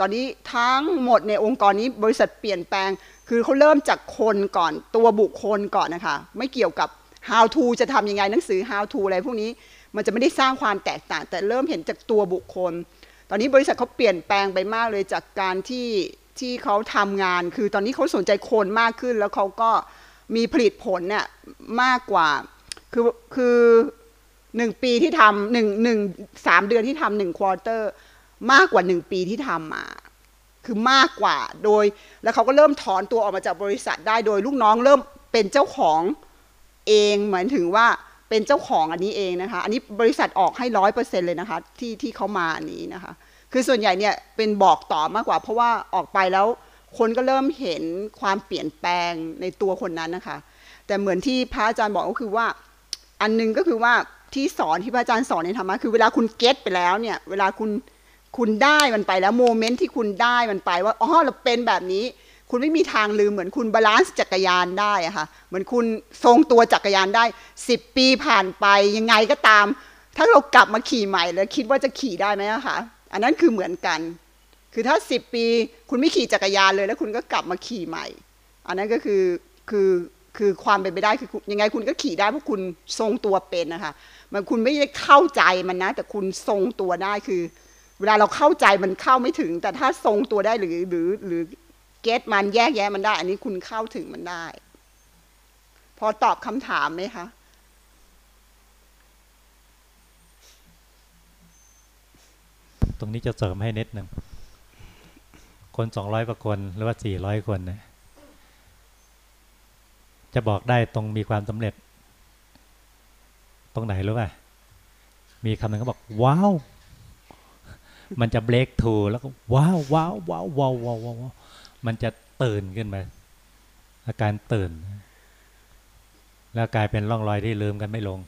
ตอนนี้ทั้งหมดในองค์กรนี้บริษัทเปลี่ยนแปลง คือเขาเริ่มจากคนก่อนตัวบุคคลก่อนนะคะ ไม่เกี่ยวกับ how to จะทำยังไงหนังสือ how to อะไรพวกนี้มันจะไม่ได้สร้างความแตกต่าง แต่เริ่มเห็นจากตัวบุคคล ตอนนี้บริษัทเขาเปลี่ยนแปลงไปมากเลยจากการที่ ที่เขาทำงาน คือตอนนี้เขาสนใจคนมากขึ้น แล้วเขาก็มีผลิตผลเนี่ยมากกว่า คือคือหนึ่งปีที่ทำหนึ่งหนึ่งสามเดือนที่ทำหนึ่งควอเตอร์ มากกว่าหนึ่งปีที่ทำมาคือมากกว่าโดย แล้วเขาก็เริ่มถอนตัวออกมาจากบริษัทได้โดยลูกน้องเริ่มเป็นเจ้าของเองเหมือนถึงว่าเป็นเจ้าของอันนี้เองนะคะ อันนี้บริษัทออกให้ร้อยเปอร์เซ็นเลยนะคะ ที่ที่เขามาอันนี้นะคะ คือส่วนใหญ่เนี่ยเป็นบอกต่อมากกว่า เพราะว่าออกไปแล้วคนก็เริ่มเห็นความเปลี่ยนแปลงในตัวคนนั้นนะคะ แต่เหมือนที่พระอาจารย์บอกก็คือว่า อันนึงก็คือว่าที่สอนที่พระอาจารย์สอนในธรรมะคือเวลาคุณ get ไปแล้วเนี่ย เวลาคุณคุณได้มันไปแล้ว moment ที่คุณได้มันไปว่าอ๋อเราเป็นแบบนี้ คุณไม่มีทางลืมเหมือนคุณ balance จักรยานได้อะค่ะเหมือนคุณทรงตัวจักรยานได้สิบปีผ่านไปยังไงก็ตาม ถ้าเรากลับมาขี่ใหม่แล้วคิดว่าจะขี่ได้ไหมอะคะ อันนั้นคือเหมือนกัน คือถ้าสิบปี คุณไม่ขี่จักรยานเลย แล้วคุณก็กลับมาขี่ใหม่ อันนั้นก็คือคือคือความเป็นไปได้คือยังไงคุณก็ขี่ได้เพราะคุณทรงตัวเป็นนะคะมันคุณไม่ได้เข้าใจมันนะ แต่คุณทรงตัวได้คือ เวลาเราเข้าใจมันเข้าไม่ถึง แต่ถ้าทรงตัวได้หรือหรือหรือเก็ตมันแยกแยะมันได้ อันนี้คุณเข้าถึงมันได้ พอตอบคำถามไหมคะ ตรงนี้จะเสริมให้นิดหนึ่ง คนสองร้อยกว่าคนหรือว่าสี่ร้อยคนนะจะบอกได้ตรงมีความสำเร็จ ตรงไหนรู้ป่ะ มีคำหนึ่งเขาบอก ว้าว มันจะเบรกทูแล้วก็ว้าวว้าวว้าวว้าวว้าวว้าวมันจะตื่นขึ้นมาอาการตื่น แล้วกลายเป็นร่องรอยที่ลืมกันไม่ลง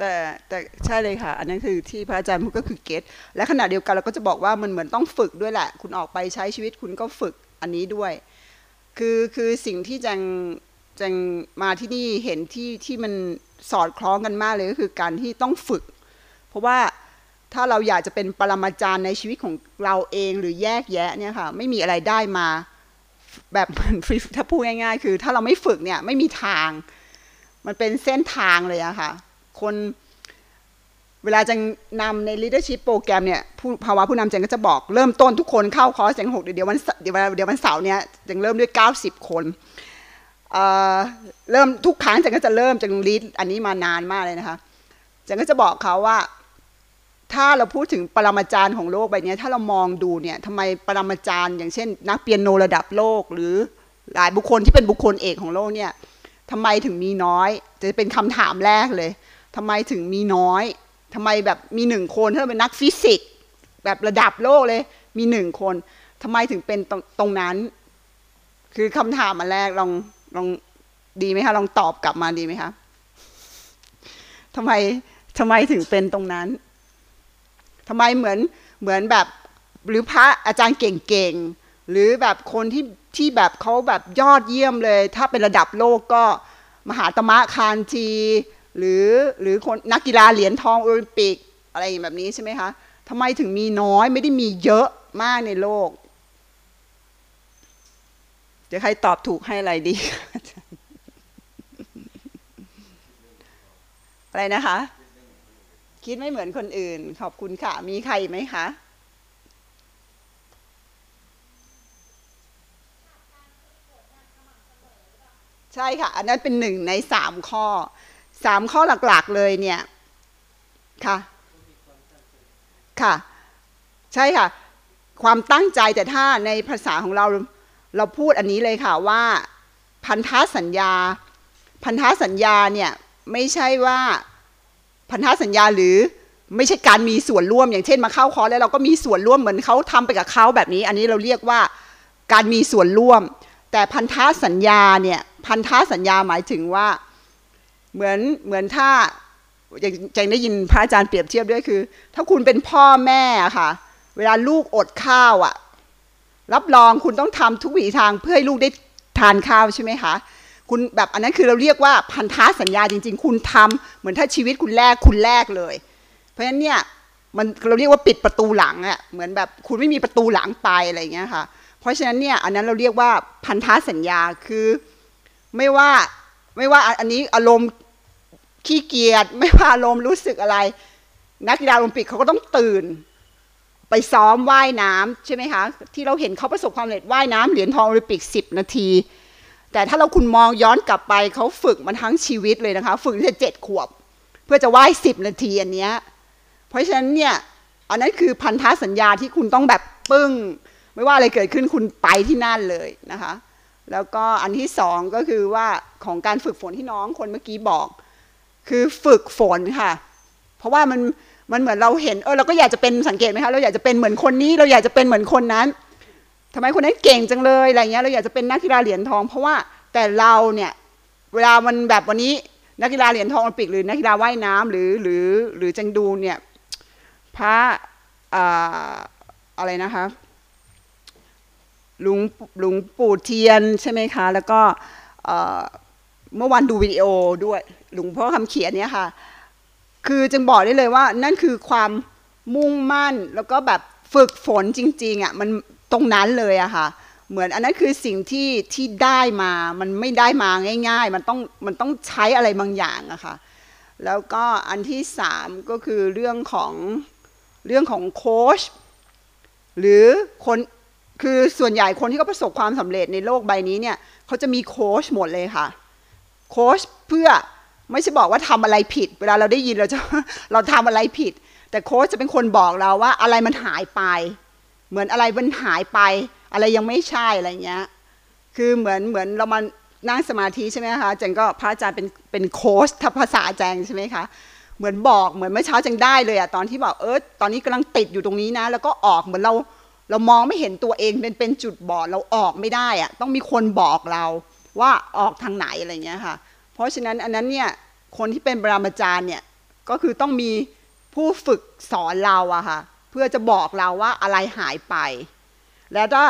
แต่แต่ใช่เลยค่ะ อันนั้นคือที่พระอาจารย์พูดก็คือเก็ตและขณะเดียวกันเราก็จะบอกว่ามันเหมือนต้องฝึกด้วยแหละ คุณออกไปใช้ชีวิตคุณก็ฝึกอันนี้ด้วย คือคือสิ่งที่จังจังมาที่นี่เห็นที่ที่มันสอดคล้องกันมากเลยก็คือการที่ต้องฝึก เพราะว่าถ้าเราอยากจะเป็นปรมาจารย์ในชีวิตของเราเองหรือแยกแยะเนี่ยค่ะไม่มีอะไรได้มาแบบฟรีถ้าพูดง่ายๆ คือ ถ้าเราไม่ฝึกเนี่ยไม่มีทาง มันเป็นเส้นทางเลยอะค่ะ คนเวลาจะนำใน leadership โปรแกรมเนี่ยผู้ภาวะผู้นำจังก็จะบอกเริ่มต้นทุกคนเข้าคอร์สจังหกเดี๋ยววันเดี๋ยววันเดี๋ยววันเสาร์เนี่ยจังเริ่มด้วย 90 คนเอ่อเริ่มทุกครั้งจังก็จะเริ่มจังลีดอันนี้มานานมากเลยนะคะจังก็จะบอกเขาว่า ถ้าเราพูดถึงปรมาจารย์ของโลกใบนี้ถ้าเรามองดูเนี่ยทำไมปรมาจารย์ อย่างเช่น นักเปียโนระดับโลก หรือหลายบุคคลที่เป็นบุคคลเอกของโลกเนี่ยทำไมถึงมีน้อย จะเป็นคำถามแรกเลย ทำไมถึงมีน้อย ทำไมแบบมีหนึ่งคนถ้าเป็นนักฟิสิกส์แบบระดับโลกเลย มีหนึ่งคนทำไมถึงเป็นตรงตรงนั้น คือคำถามมาแรกลองลองดีไหมคะลองตอบกลับมาดีไหมคะทำไมทำไมถึงเป็นตรงนั้นทำไมเหมือนเหมือนแบบหรือพระอาจารย์เก่งๆ หรือแบบคนที่ที่แบบเขาแบบยอดเยี่ยมเลย ถ้าเป็นระดับโลกก็มหาตมะคานที หรือหรือคนนักกีฬาเหรียญทองโอลิมปิกอะไรแบบนี้ใช่ไหมคะทำไมถึงมีน้อยไม่ได้มีเยอะมากในโลกจะใครตอบถูกให้อะไรดีอะไรนะคะ คิดไม่เหมือนคนอื่น ขอบคุณค่ะ มีใครไหมคะใช่ค่ะ อันนั้นเป็นหนึ่งในสามข้อ สามข้อหลักๆเลยเนี่ยค่ะค่ะ ใช่ค่ะ ความตั้งใจแต่ถ้าในภาษาของเราเราพูดอันนี้เลยค่ะว่า พันธสัญญา พันธสัญญาเนี่ยไม่ใช่ว่าพันธสัญญาหรือไม่ใช่การมีส่วนร่วมอย่างเช่นมาเข้าคอร์สแล้วเราก็มีส่วนร่วมเหมือนเขาทำไปกับเขาแบบนี้ อันนี้เราเรียกว่าการมีส่วนร่วม แต่พันธสัญญาเนี่ยพันธสัญญาหมายถึงว่า เหมือนเหมือนถ้าอย่างจะได้ยินพระอาจารย์เปรียบเทียบด้วยคือ ถ้าคุณเป็นพ่อแม่ค่ะ เวลาลูกอดข้าวอะ รับรองคุณต้องทำทุกวิถีทางเพื่อให้ลูกได้ทานข้าวใช่ไหมคะคุณแบบอันนั้นคือเราเรียกว่าพันธะสัญญาจริง ๆ คุณทำเหมือนถ้าชีวิตคุณแรกคุณแรกเลย เพราะฉะนั้นเนี่ยมันเราเรียกว่าปิดประตูหลังอะเหมือนแบบคุณไม่มีประตูหลังไปอะไรอย่างเงี้ยค่ะ เพราะฉะนั้นเนี่ยอันนั้นเราเรียกว่าพันธะสัญญาคือไม่ว่า ไม่ว่าอันนี้อารมณ์ขี้เกียจไม่ว่าอารมณ์รู้สึกอะไร นักกีฬาโอลิมปิกเขาก็ต้องตื่น ไปซ้อมว่ายน้ำใช่ไหมคะที่เราเห็นเขาประสบความสำเร็จว่ายน้ำเหรียญทองโอลิมปิกสิบนาที แต่ถ้าเราคุณมองย้อนกลับไปเขาฝึกมันทั้งชีวิตเลยนะคะ ฝึกตั้งแต่เจ็ดขวบ เพื่อจะว่ายสิบนาทีอันเนี้ยเพราะฉะนั้นเนี่ยอันนั้นคือพันธสัญญาที่คุณต้องแบบปึ้ง ไม่ว่าอะไรเกิดขึ้นคุณไปที่นั่นเลยนะคะ แล้วก็อันที่สองก็คือว่าของการฝึกฝนที่น้องคนเมื่อกี้บอก คือฝึกฝนค่ะ เพราะว่ามันมันเหมือนเราเห็นเออเราก็อยากจะเป็นสังเกตไหมคะเราอยากจะเป็นเหมือนคนนี้ เราอยากจะเป็นเหมือนคนนั้นทำไมคนนั้นเก่งจังเลยอะไรเงี้ยเราอยากจะเป็นนักกีฬาเหรียญทอง เพราะว่าแต่เราเนี่ยเวลามันแบบวันนี้นักกีฬาเหรียญทองโอลิมปิกหรือนักกีฬาว่ายน้ำหรือหรือหรือจังดูเนี่ยพระอะไรนะคะ หลวงหลวงปู่เทียนใช่ไหมคะ แล้วก็เมื่อวันดูวิดีโอด้วยหลวงพ่อคำเขียนเนี่ยค่ะ คือจึงบอกได้เลยว่านั่นคือความมุ่งมั่นแล้วก็แบบฝึกฝนจริงๆอะมันตรงนั้นเลยอะค่ะ เหมือนอันนั้นคือสิ่งที่ที่ได้มา มันไม่ได้มาง่าย ๆ มันต้องมันต้องใช้อะไรบางอย่างอะค่ะ แล้วก็อันที่สามก็คือเรื่องของเรื่องของโค้ชหรือคน คือส่วนใหญ่คนที่เขาประสบความสำเร็จในโลกใบนี้เนี่ยเขาจะมีโค้ชหมดเลยค่ะ โค้ชเพื่อไม่ใช่บอกว่าทำอะไรผิด เวลาเราได้ยินเราจะเราทำอะไรผิด แต่โค้ชจะเป็นคนบอกเราว่าอะไรมันหายไป เหมือนอะไรมันหายไป อะไรยังไม่ใช่อะไรเงี้ยคือเหมือนเหมือนเรามานั่งสมาธิใช่ไหมคะจารย์ก็พระอาจารย์เป็นเป็นโค้ชถ้าภาษาอาจารย์ใช่ไหมคะเหมือนบอกเหมือนเมื่อเช้าจังได้เลยอะตอนที่บอกเออตอนนี้กำลังติดอยู่ตรงนี้นะ แล้วก็ออกเหมือนเรา เรามองไม่เห็นตัวเองเป็นเป็นจุดบอดเราออกไม่ได้อะต้องมีคนบอกเราว่าออกทางไหนอะไรเงี้ยค่ะ เพราะฉะนั้นอันนั้นเนี่ยคนที่เป็นปรามาจารย์เนี่ยก็คือต้องมีผู้ฝึกสอนเราอะค่ะเพื่อจะบอกเราว่าอะไรหายไป แล้วถ้า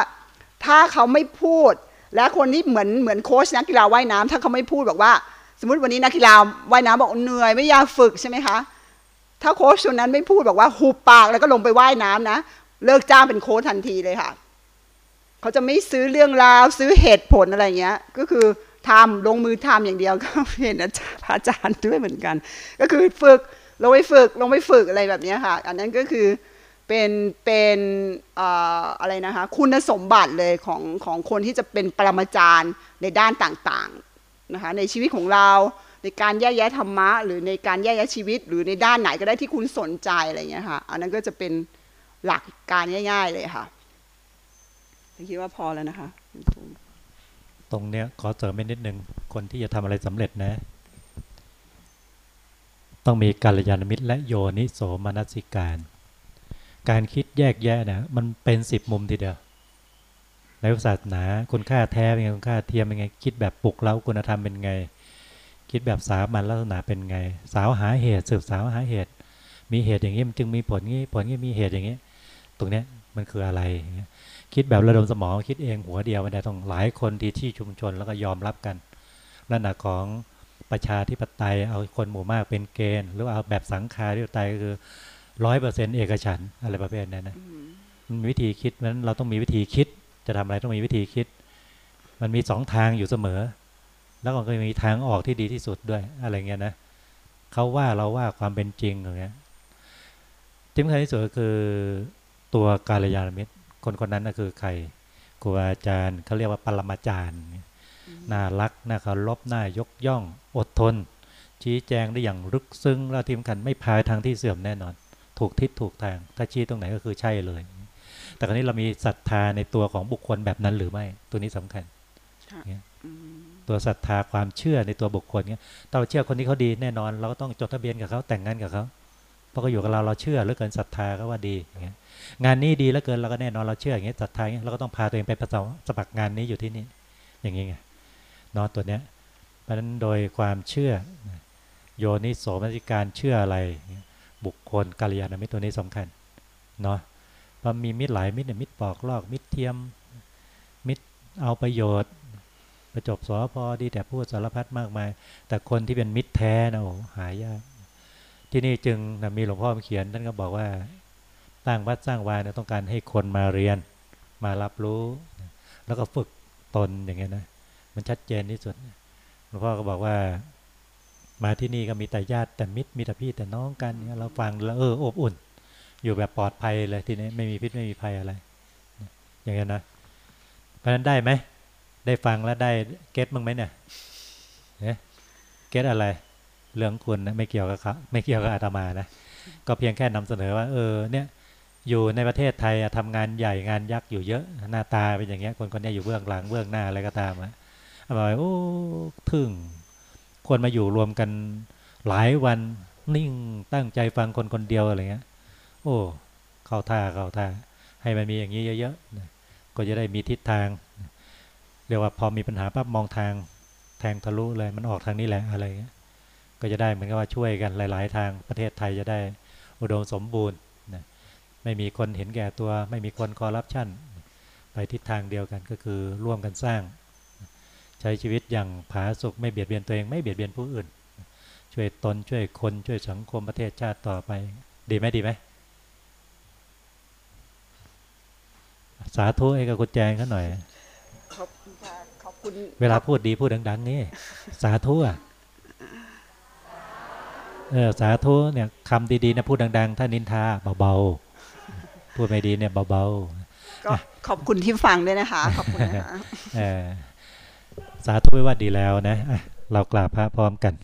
ถ้าเขาไม่พูด และคนที่เหมือนเหมือนโค้ชนักกีฬาว่ายน้ำถ้าเขาไม่พูดบอกว่า สมมติวันนี้นักกีฬาว่ายน้ำบอกเหนื่อยไม่อยากฝึกใช่ไหมคะถ้าโค้ชคนนั้นไม่พูดบอกว่าหุบปากแล้วก็ลงไปว่ายน้ำนะ เลิกจ้างเป็นโค้ชทันทีเลยค่ะเขาจะไม่ซื้อเรื่องราวซื้อเหตุผลอะไรเงี้ย ก็คือทำลงมือทำอย่างเดียวก็เห็นอาจารย์อาจารย์ด้วยเหมือนกัน ก็คือฝึกลงไปฝึกลงไปฝึกอะไรแบบนี้ค่ะ อันนั้นก็คือเป็นเป็นออะไรนะคะ คุณสมบัติเลยของของคนที่จะเป็นปรมาจารย์ในด้านต่างๆนะคะในชีวิตของเราในการแยกแยะธรรมะ หรือในการแยกแยะชีวิต หรือในด้านไหนก็ได้ที่คุณสนใจอะไรเงี้ยค่ะ อันนั้นก็จะเป็น หลักการง่าย ๆ เลยค่ะคิดว่าพอแล้วนะคะ ตรงเนี้ยขอเสริมไปนิดนึง คนที่จะทำอะไรสำเร็จนะ ต้องมีกัลยาณมิตรและโยนิโสมนสิการ การคิดแยกแยะนะมันเป็นสิบมุมทีเดียวในศาสนาคุณค่าแท้เป็นไงคุณค่าเทียมเป็นไง คิดแบบปลุกเร้าคุณธรรมเป็นไง คิดแบบสามัญลักษณะเป็นไง สาวหาเหตุสืบสาวหาเหตุ มีเหตุอย่างนี้มันจึงมีผลงี้ผลงี้มีเหตุอย่างนี้ ตรงเนี้ยมันคืออะไรอย่างเงี้ยคิดแบบระดมสมองคิดเองหัวเดียวไม่ได้ต้องหลายคนที่ที่ชุมชนแล้วก็ยอมรับกันลักษณะของประชาธิปไตยเอาคนหมู่มากเป็นเกณฑ์ หรือเอาแบบสังคาธิปไตยก็คือร้อยเปอร์เซ็นต์เอกฉันท์อะไรประเภทนั้นนะมันมีวิธีคิดเพราะฉะนั้นเราต้องมีวิธีคิด จะทำอะไรต้องมีวิธีคิด มันมีสองทางอยู่เสมอ แล้วก็มีทางออกที่ดีที่สุดด้วยอะไรเงี้ยนะเขาว่าเราว่าความเป็นจริงอย่างเงี้ยที่สำคัญที่สุดก็คือ ตัวกาลยานมิตร คนคนนั้นก็คือใครครูอาจารย์เขาเรียกว่าปรมาจารย์น่ารักน่าเคารพน่ายกย่อง อดทน ชี้แจงได้อย่างลึกซึ้งแล้วทีมกันไม่พายทางที่เสื่อมแน่นอน ถูกทิศถูกทาง ถ้าชี้ตรงไหนก็คือใช่เลย แต่คราวนี้เรามีศรัทธาในตัวของบุคคลแบบนั้นหรือไม่ ตัวนี้สำคัญตัวศรัทธาความเชื่อในตัวบุคคลเนี้ยถ้าเราเชื่อคนนี้เขาดีแน่นอน เราก็ต้องจดทะเบียนกับเขาแต่งงานกับเขาเพราะเขาอยู่กับเราเราเชื่อเหลือเกินศรัทธาก็ว่าดีอย่างเงี้ย งานนี้ดีแล้วเกินเราก็แน่นอนเราเชื่ออย่างเงี้ยศรัทธาอย่างเงี้ยเราก็ต้องพาตัวเองไปประสมัครงานนี้อยู่ที่นี่ อย่างงี้ไงนอนตัวเนี้ย เพราะฉะนั้นโดยความเชื่อ โยนิโสมนสิการเชื่ออะไร บุคคลกัลยาณมิตรตัวนี้สำคัญเนาะพอมีมิตรหลายมิตรเนี่ยมิตรปอกลอก มิตรเทียม มิตรเอาประโยชน์ ประจบสอพอดีแต่พูดสารพัดมากมาย แต่คนที่เป็นมิตรแท้นะโอ้หายากที่นี่จึงนะมีหลวงพ่อเขียนท่านก็บอกว่า ตั้งวัดสร้างวายเนี่ยต้องการให้คนมาเรียนมารับรู้ แล้วก็ฝึกตนอย่างเงี้ยนะมันชัดเจนที่สุดหลวงพ่อก็บอกว่า มาที่นี่ก็มีแต่ญาติแต่มิตรมีแต่พี่แต่น้องกันเนี่ยเราฟังแล้วเอออบอุ่น อยู่แบบปลอดภัยเลยทีนี้ไม่มีพิษไม่มีภัยอะไร อย่างเงี้ยนะเพราะนั้นได้ไหมได้ฟังแล้วได้เก็ตมั้งไหมเนี่ยเก็ตอะไร เรื่องคุณนะไม่เกี่ยวกับเขาไม่เกี่ยวกับอาตมานะก็เพียงแค่นำเสนอว่า เออเนี่ย อยู่ในประเทศไทยทำงานใหญ่งานยักษ์อยู่เยอะ หน้าตาเป็นอย่างเงี้ย คนคนนี้อยู่เบื้องหลังเบื้องหน้าอะไรก็ตามอะบอกโอ้ทึ่ง คนมาอยู่รวมกันหลายวันนิ่งตั้งใจฟังคนคนเดียวอะไรเงี้ย โอ้เข้าท่าเข้าท่า ให้มันมีอย่างนี้เยอะๆก็จะได้มีทิศทาง เรียกว่าพอมีปัญหาปั๊บมองทางแทงทะลุเลยมันออกทางนี้แหละอะไรเงี้ยก็จะได้เหมือนกับว่าช่วยกันหลาย ๆ ทางประเทศไทยจะได้อุดมสมบูรณ์ ไม่มีคนเห็นแก่ตัว ไม่มีคนคอร์รัปชันไปทิศทางเดียวกันก็คือร่วมกันสร้าง ใช้ชีวิตอย่างผาสุกไม่เบียดเบียนตัวเองไม่เบียดเบียนผู้อื่น ช่วยตนช่วยคนช่วยสังคมประเทศชาติต่อไป ดีไหมดีไหมสาธุไอ้กับกุญแจงเขาหน่อยขอบคุณค่ะขอบคุณเวลาพูดดีพูดดัง ๆ นี่สาธุอะเออสาธุเนี่ยคำดีๆนะพูดดัง ๆ ถ้านินทาเบาๆ พูดไม่ดีเนี่ยเบาก็ขอบคุณที่ฟังด้วยนะคะ ขอบคุณนะคะๆเออสาธุไม่ว่าดีแล้วนะอะเรากราบพระพร้อมกัน